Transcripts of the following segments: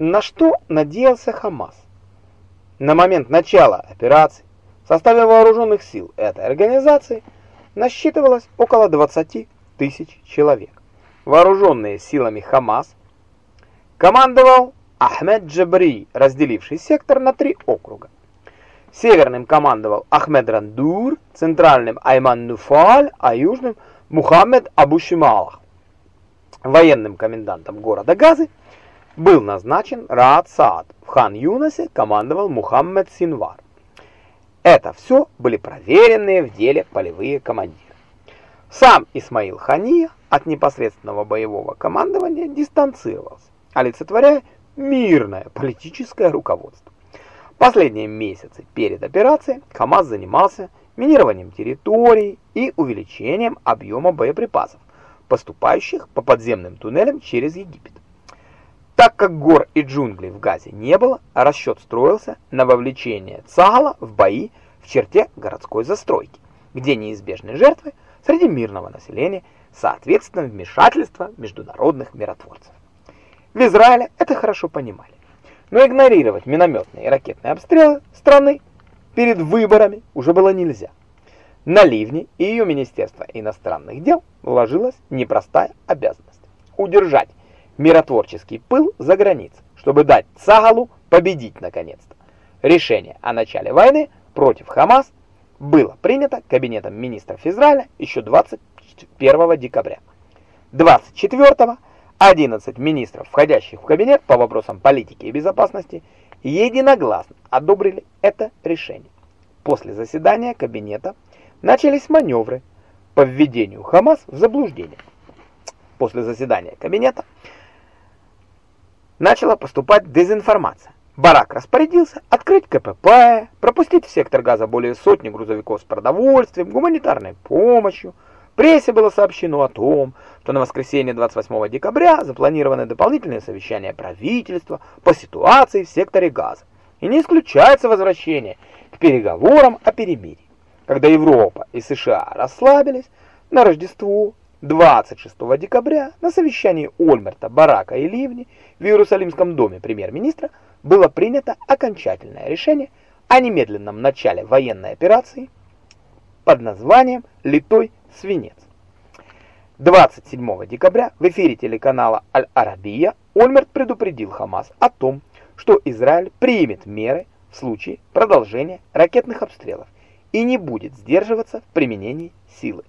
На что надеялся Хамас? На момент начала операции в составе вооруженных сил этой организации насчитывалось около 20 тысяч человек. Вооруженные силами Хамас командовал Ахмед Джабри, разделивший сектор на три округа. Северным командовал Ахмед Рандур, центральным Айман Нуфаль, а южным Мухаммед Абушималах. Военным комендантом города Газы был назначен Раат Саад. В Хан-Юнасе командовал Мухаммед Синвар. Это все были проверенные в деле полевые командиры. Сам Исмаил Хания от непосредственного боевого командования дистанцировался, олицетворяя мирное политическое руководство. Последние месяцы перед операцией КАМАЗ занимался минированием территорий и увеличением объема боеприпасов, поступающих по подземным туннелям через Египет. Так как гор и джунглей в Газе не было, расчет строился на вовлечение Цагала в бои в черте городской застройки, где неизбежны жертвы среди мирного населения, соответственно вмешательство международных миротворцев. В Израиле это хорошо понимали. Но игнорировать минометные и ракетные обстрелы страны перед выборами уже было нельзя. На Ливни и ее Министерство иностранных дел вложилась непростая обязанность – удержать миротворческий пыл за границей, чтобы дать Цагалу победить наконец-то. Решение о начале войны против Хамас было принято Кабинетом министров Израиля еще 21 декабря. 24 11 министров, входящих в кабинет по вопросам политики и безопасности, единогласно одобрили это решение. После заседания кабинета начались маневры по введению Хамас в заблуждение. После заседания кабинета начала поступать дезинформация. Барак распорядился открыть КПП, пропустить в сектор газа более сотни грузовиков с продовольствием, гуманитарной помощью. Прессе было сообщено о том, что на воскресенье 28 декабря запланированы дополнительные совещания правительства по ситуации в секторе газа. И не исключается возвращение к переговорам о перемирии. Когда Европа и США расслабились, на Рождество 26 декабря на совещании Ольмерта, Барака и Ливни в Иерусалимском доме премьер-министра было принято окончательное решение о немедленном начале военной операции под названием «Литой свинец». 27 декабря в эфире телеканала Аль-Арабия Ольмерт предупредил Хамас о том, что Израиль примет меры в случае продолжения ракетных обстрелов и не будет сдерживаться в применении силы.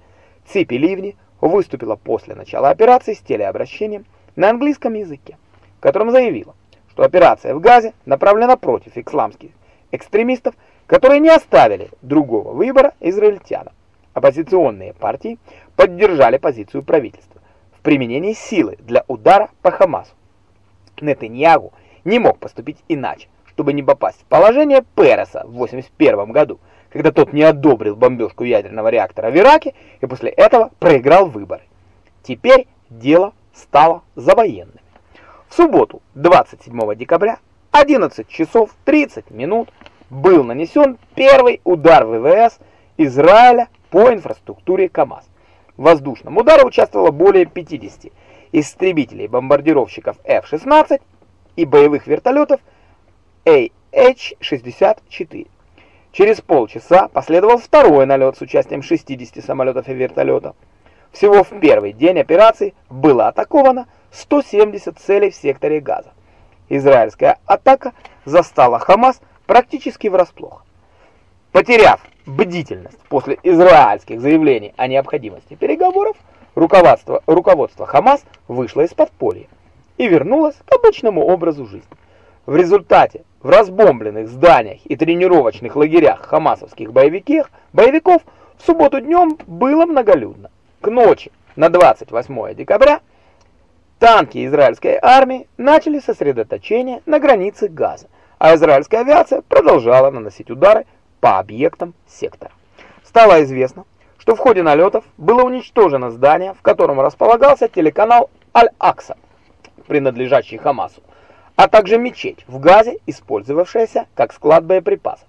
Ципи Ливни выступила после начала операции с телеобращением на английском языке, в котором заявила, что операция в Газе направлена против исламских экстремистов, которые не оставили другого выбора израильтянам. Оппозиционные партии поддержали позицию правительства в применении силы для удара по Хамасу. Нетаньягу не мог поступить иначе, чтобы не попасть в положение Переса в 81 году, когда тот не одобрил бомбежку ядерного реактора в Ираке и после этого проиграл выборы. Теперь дело стало за военными. В субботу, 27 декабря, 11 часов 30 минут, был нанесен первый удар ВВС Израиля по инфраструктуре КАМАЗ. В воздушном ударе участвовало более 50 истребителей бомбардировщиков F-16 и боевых вертолетов AH-64. Через полчаса последовал второй налет с участием 60 самолетов и вертолетов. Всего в первый день операции было атаковано 170 целей в секторе Газа. Израильская атака застала Хамас практически врасплох. Потеряв бдительность после израильских заявлений о необходимости переговоров, руководство, руководство Хамас вышло из подполья и вернулось к обычному образу жизни. В результате в разбомбленных зданиях и тренировочных лагерях хамасовских боевиков, боевиков в субботу днем было многолюдно. К ночи на 28 декабря танки израильской армии начали сосредоточение на границе Газа, а израильская авиация продолжала наносить удары по объектам сектора. Стало известно, что в ходе налетов было уничтожено здание, в котором располагался телеканал Аль-Акса, принадлежащий Хамасу а также мечеть в Газе, использовавшаяся как склад боеприпасов.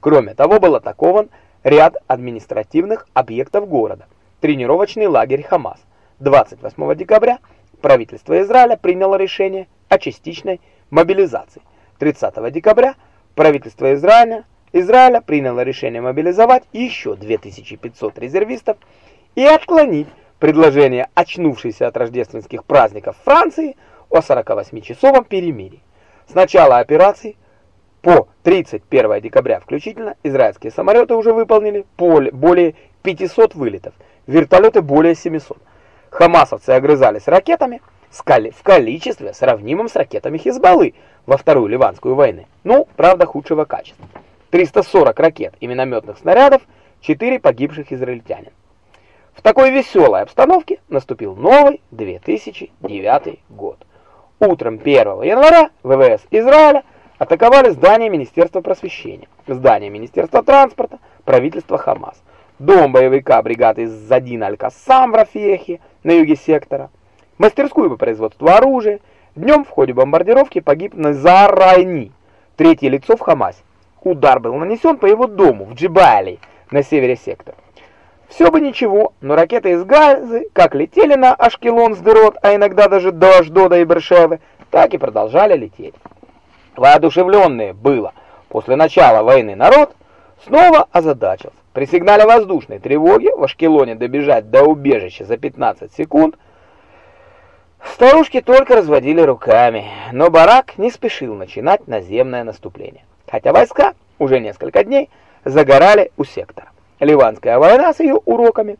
Кроме того, был атакован ряд административных объектов города, тренировочный лагерь Хамас. 28 декабря правительство Израиля приняло решение о частичной мобилизации. 30 декабря правительство Израиля, Израиля приняло решение мобилизовать еще 2500 резервистов и отклонить предложение очнувшейся от рождественских праздников Франции о 48-часовом перемирии. С начала операции по 31 декабря включительно израильские самолеты уже выполнили более 500 вылетов, вертолеты более 700. Хамасовцы огрызались ракетами в количестве, сравнимом с ракетами Хизбаллы во Вторую Ливанскую войну. Ну, правда, худшего качества. 340 ракет и минометных снарядов, 4 погибших израильтянин. В такой веселой обстановке наступил новый 2009 год. Утром 1 января ВВС Израиля атаковали здание Министерства просвещения, здание Министерства транспорта, правительство Хамас, дом боевика бригады Задин Аль-Кассам в Рафехе на юге сектора, мастерскую по производству оружия. Днем в ходе бомбардировки погиб Назар Райни, третье лицо в Хамасе. Удар был нанесен по его дому в Джибали на севере сектора. Все бы ничего, но ракеты из Газы как летели на Ашкелон с Дерот, а иногда даже до Аждода и Бершевы, так и продолжали лететь. Воодушевленные было после начала войны народ снова озадачился. При сигнале воздушной тревоги в Ашкелоне добежать до убежища за 15 секунд старушки только разводили руками, но барак не спешил начинать наземное наступление. Хотя войска уже несколько дней загорали у сектора. Ливанская война с ее уроками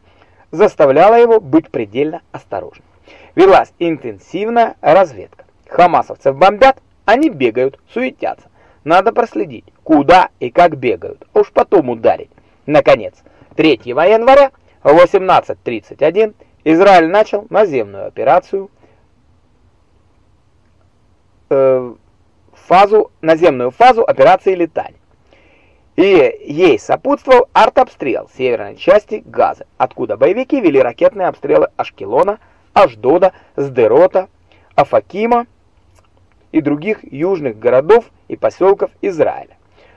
заставляла его быть предельно осторожным. Велась интенсивная разведка. Хамасовцев бомбят, они бегают, суетятся. Надо проследить, куда и как бегают, а уж потом ударить. Наконец, 3 января в 18.31 Израиль начал наземную операцию э, фазу наземную фазу операции летания и ей сопутствовал артобстрел северной части Газы, откуда боевики вели ракетные обстрелы Ашкелона, Ашдода, Сдерота, Афакима и других южных городов и поселков Израиля.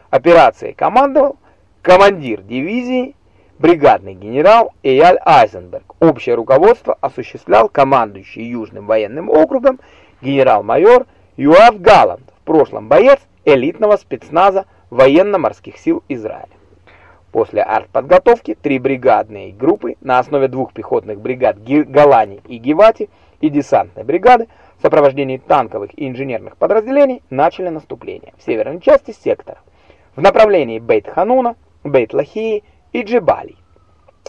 Операцией командовал командир дивизии, бригадный генерал Эяль Айзенберг. Общее руководство осуществлял командующий Южным военным округом генерал-майор Юав Галланд, в прошлом боец элитного спецназа военно-морских сил Израиля. После артподготовки три бригадные группы на основе двух пехотных бригад Галани и Гивати и десантной бригады в сопровождении танковых и инженерных подразделений начали наступление в северной части сектора в направлении Бейт-Хануна, Бейт-Лахии и Джибали.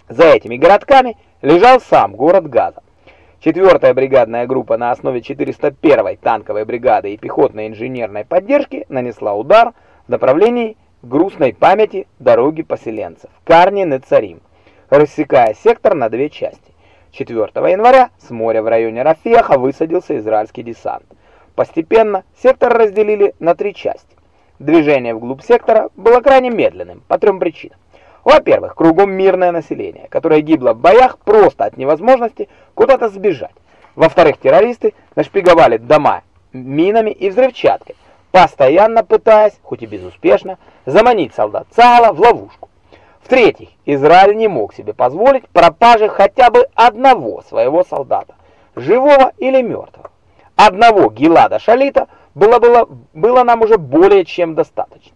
За этими городками лежал сам город Газа. Четвертая бригадная группа на основе 401-й танковой бригады и пехотной инженерной поддержки нанесла удар направлении грустной памяти дороги поселенцев Карни-Нецарим, рассекая сектор на две части. 4 января с моря в районе Рафеха высадился израильский десант. Постепенно сектор разделили на три части. Движение вглубь сектора было крайне медленным по трем причинам. Во-первых, кругом мирное население, которое гибло в боях просто от невозможности куда-то сбежать. Во-вторых, террористы нашпиговали дома минами и взрывчаткой, постоянно пытаясь, хоть и безуспешно, заманить солдат Цаала в ловушку. В-третьих, Израиль не мог себе позволить пропажи хотя бы одного своего солдата, живого или мертвого. Одного Гилада Шалита было, было, было нам уже более чем достаточно.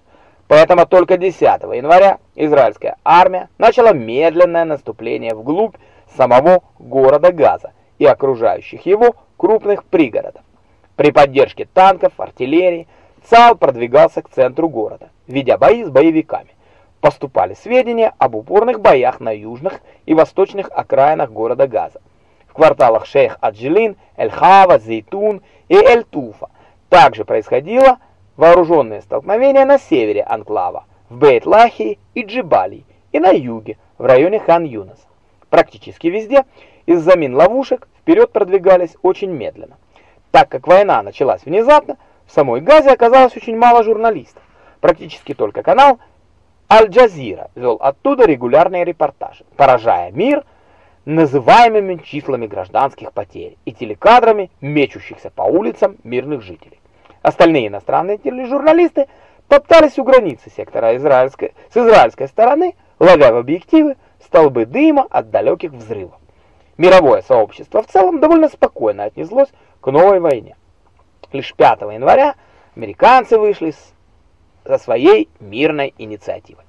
Поэтому только 10 января израильская армия начала медленное наступление вглубь самого города Газа и окружающих его крупных пригородов. При поддержке танков, артиллерии, ЦАУ продвигался к центру города, ведя бои с боевиками. Поступали сведения об упорных боях на южных и восточных окраинах города Газа. В кварталах Шейх-Аджилин, Эль-Хава, Зейтун и Эль-Туфа также происходило вооруженные столкновения на севере анклава, в Бейт-Лахи и Джибали, и на юге, в районе Хан-Юнас. Практически везде из-за мин ловушек вперед продвигались очень медленно. Так как война началась внезапно, в самой Газе оказалось очень мало журналистов. Практически только канал Аль-Джазира вел оттуда регулярные репортажи, поражая мир называемыми числами гражданских потерь и телекадрами мечущихся по улицам мирных жителей. Остальные иностранные тележурналисты топтались у границы сектора израильской, с израильской стороны, ловя в объективы столбы дыма от далеких взрывов. Мировое сообщество в целом довольно спокойно отнеслось к новой войне. Лишь 5 января американцы вышли со своей мирной инициативой.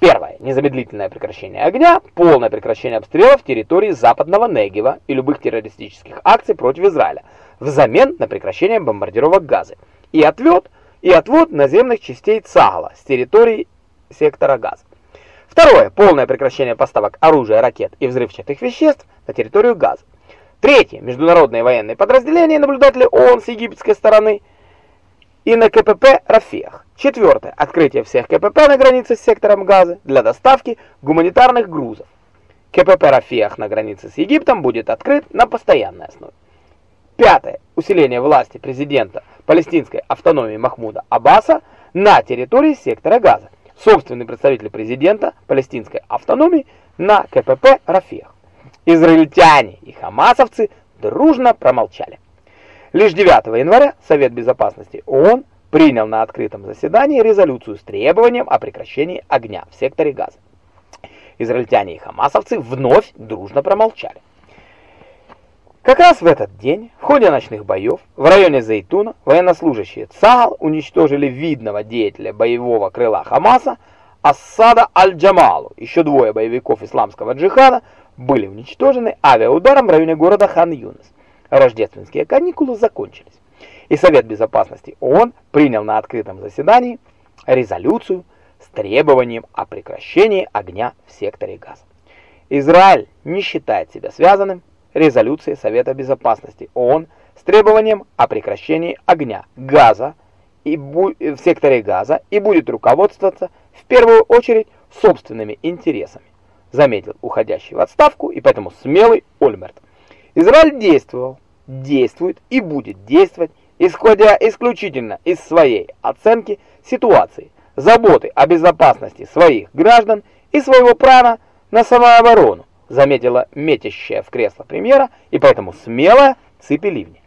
Первое. Незамедлительное прекращение огня, полное прекращение обстрелов территории западного Негева и любых террористических акций против Израиля, взамен на прекращение бомбардировок Газы и отвод, и отвод наземных частей Цагала с территории сектора Газа. Второе. Полное прекращение поставок оружия, ракет и взрывчатых веществ на территорию Газа. Третье. Международные военные подразделения и ООН с египетской стороны и на КПП «Рафиях». Четвертое. Открытие всех КПП на границе с сектором Газа для доставки гуманитарных грузов. КПП «Рафиях» на границе с Египтом будет открыт на постоянной основе. Пятое. Усиление власти президента палестинской автономии Махмуда Аббаса на территории сектора Газа. Собственный представитель президента палестинской автономии на КПП «Рафиях». Израильтяне и хамасовцы дружно промолчали. Лишь 9 января Совет Безопасности ООН принял на открытом заседании резолюцию с требованием о прекращении огня в секторе Газа. Израильтяне и хамасовцы вновь дружно промолчали. Как раз в этот день, в ходе ночных боев, в районе Зайтуна, военнослужащие ЦАГАЛ уничтожили видного деятеля боевого крыла Хамаса Ассада Аль-Джамалу. Еще двое боевиков исламского джихада были уничтожены авиаударом в районе города Хан-Юнес рождественские каникулы закончились, и Совет Безопасности ООН принял на открытом заседании резолюцию с требованием о прекращении огня в секторе Газа. Израиль не считает себя связанным резолюцией Совета Безопасности ООН с требованием о прекращении огня газа и в секторе Газа и будет руководствоваться в первую очередь собственными интересами, заметил уходящий в отставку и поэтому смелый Ольмерт. Израиль действовал действует и будет действовать, исходя исключительно из своей оценки ситуации, заботы о безопасности своих граждан и своего права на самооборону, заметила метящая в кресло премьера и поэтому смелая Ципи Ливни.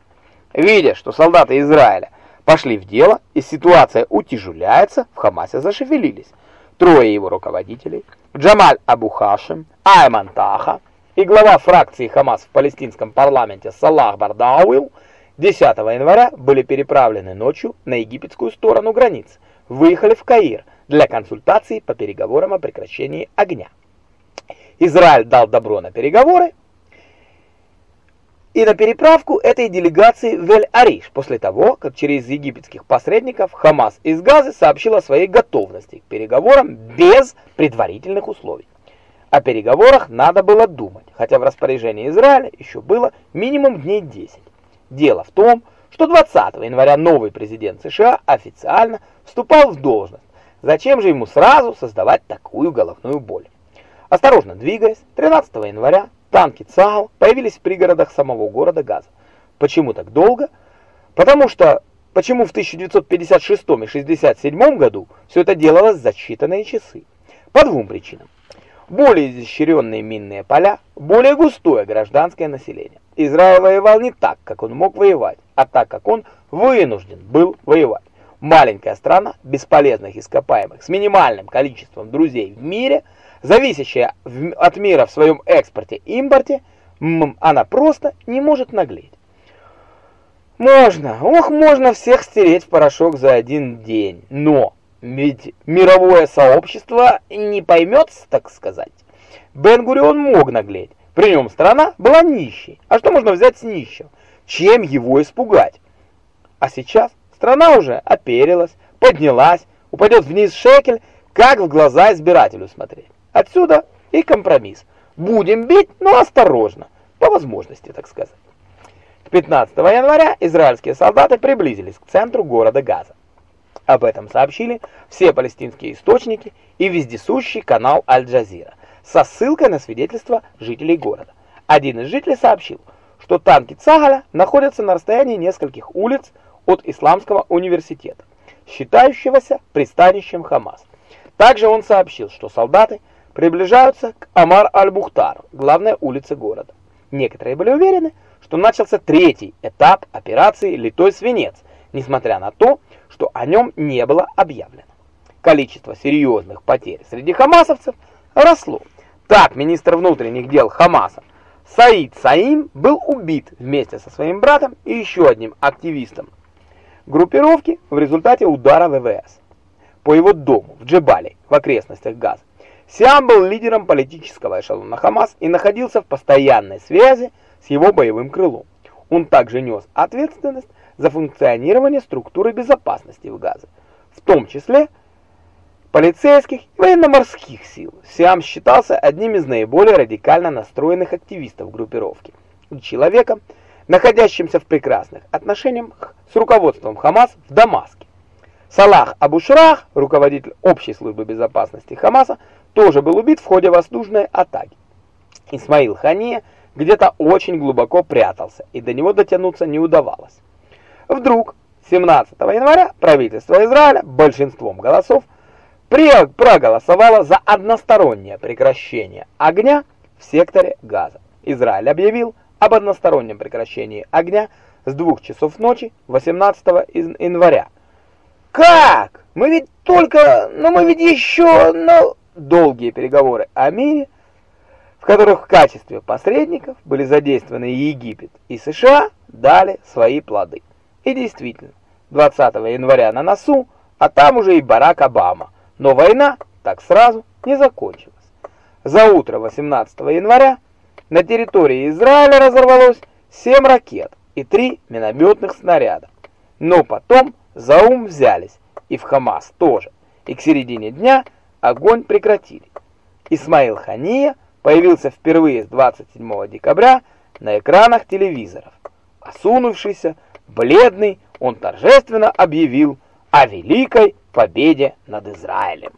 Видя, что солдаты Израиля пошли в дело и ситуация утяжеляется, в Хамасе зашевелились. Трое его руководителей, Джамаль Абу Хашим, Айман Таха, и глава фракции Хамас в палестинском парламенте Салах Бардауил 10 января были переправлены ночью на египетскую сторону границ, выехали в Каир для консультаций по переговорам о прекращении огня. Израиль дал добро на переговоры и на переправку этой делегации в Эль-Ариш после того, как через египетских посредников Хамас из Газы сообщил о своей готовности к переговорам без предварительных условий. О переговорах надо было думать, хотя в распоряжении Израиля еще было минимум дней 10. Дело в том, что 20 января новый президент США официально вступал в должность. Зачем же ему сразу создавать такую головную боль? Осторожно двигаясь, 13 января танки ЦАГЛ появились в пригородах самого города Газа. Почему так долго? Потому что почему в 1956 и 1967 году все это делалось за считанные часы? По двум причинам более изощренные минные поля, более густое гражданское население. Израиль воевал не так, как он мог воевать, а так, как он вынужден был воевать. Маленькая страна бесполезных ископаемых с минимальным количеством друзей в мире, зависящая от мира в своем экспорте и импорте, она просто не может наглеть. Можно, ох, можно всех стереть в порошок за один день, но ведь мировое сообщество не поймет, так сказать. Бен-Гурион мог наглеть. При нем страна была нищей. А что можно взять с нищим? Чем его испугать? А сейчас страна уже оперилась, поднялась, упадет вниз шекель, как в глаза избирателю смотреть. Отсюда и компромисс. Будем бить, но осторожно, по возможности, так сказать. 15 января израильские солдаты приблизились к центру города Газа. Об этом сообщили все палестинские источники и вездесущий канал Аль-Джазира со ссылкой на свидетельства жителей города. Один из жителей сообщил, что танки Цагаля находятся на расстоянии нескольких улиц от Исламского университета, считающегося пристанищем Хамас. Также он сообщил, что солдаты приближаются к Амар-аль-Бухтар, главной улице города. Некоторые были уверены, что начался третий этап операции «Литой свинец», несмотря на то, что о нем не было объявлено. Количество серьезных потерь среди хамасовцев росло. Так, министр внутренних дел Хамаса Саид Саим был убит вместе со своим братом и еще одним активистом группировки в результате удара ВВС по его дому в Джебали в окрестностях Газа. Сиам был лидером политического эшелона Хамас и находился в постоянной связи с его боевым крылом. Он также нес ответственность за функционирование структуры безопасности в Газе, в том числе полицейских и военно-морских сил. Сиам считался одним из наиболее радикально настроенных активистов группировки. Человеком, находящимся в прекрасных отношениях с руководством Хамас в Дамаске. Салах Абушрах, руководитель общей службы безопасности Хамаса, тоже был убит в ходе воздушной атаки. Исмаил Хания где-то очень глубоко прятался, и до него дотянуться не удавалось. Вдруг 17 января правительство Израиля большинством голосов проголосовало за одностороннее прекращение огня в секторе Газа. Израиль объявил об одностороннем прекращении огня с 2 часов ночи 18 января. Как? Мы ведь только, ну мы ведь еще, ну... Долгие переговоры о мире, в которых в качестве посредников были задействованы Египет и США, дали свои плоды. И действительно, 20 января на носу, а там уже и Барак Обама. Но война так сразу не закончилась. За утро 18 января на территории Израиля разорвалось 7 ракет и 3 минометных снаряда. Но потом за ум взялись, и в Хамас тоже. И к середине дня огонь прекратили. Исмаил Хания появился впервые с 27 декабря на экранах телевизоров. Осунувшийся, бледный, он торжественно объявил о великой победе над Израилем.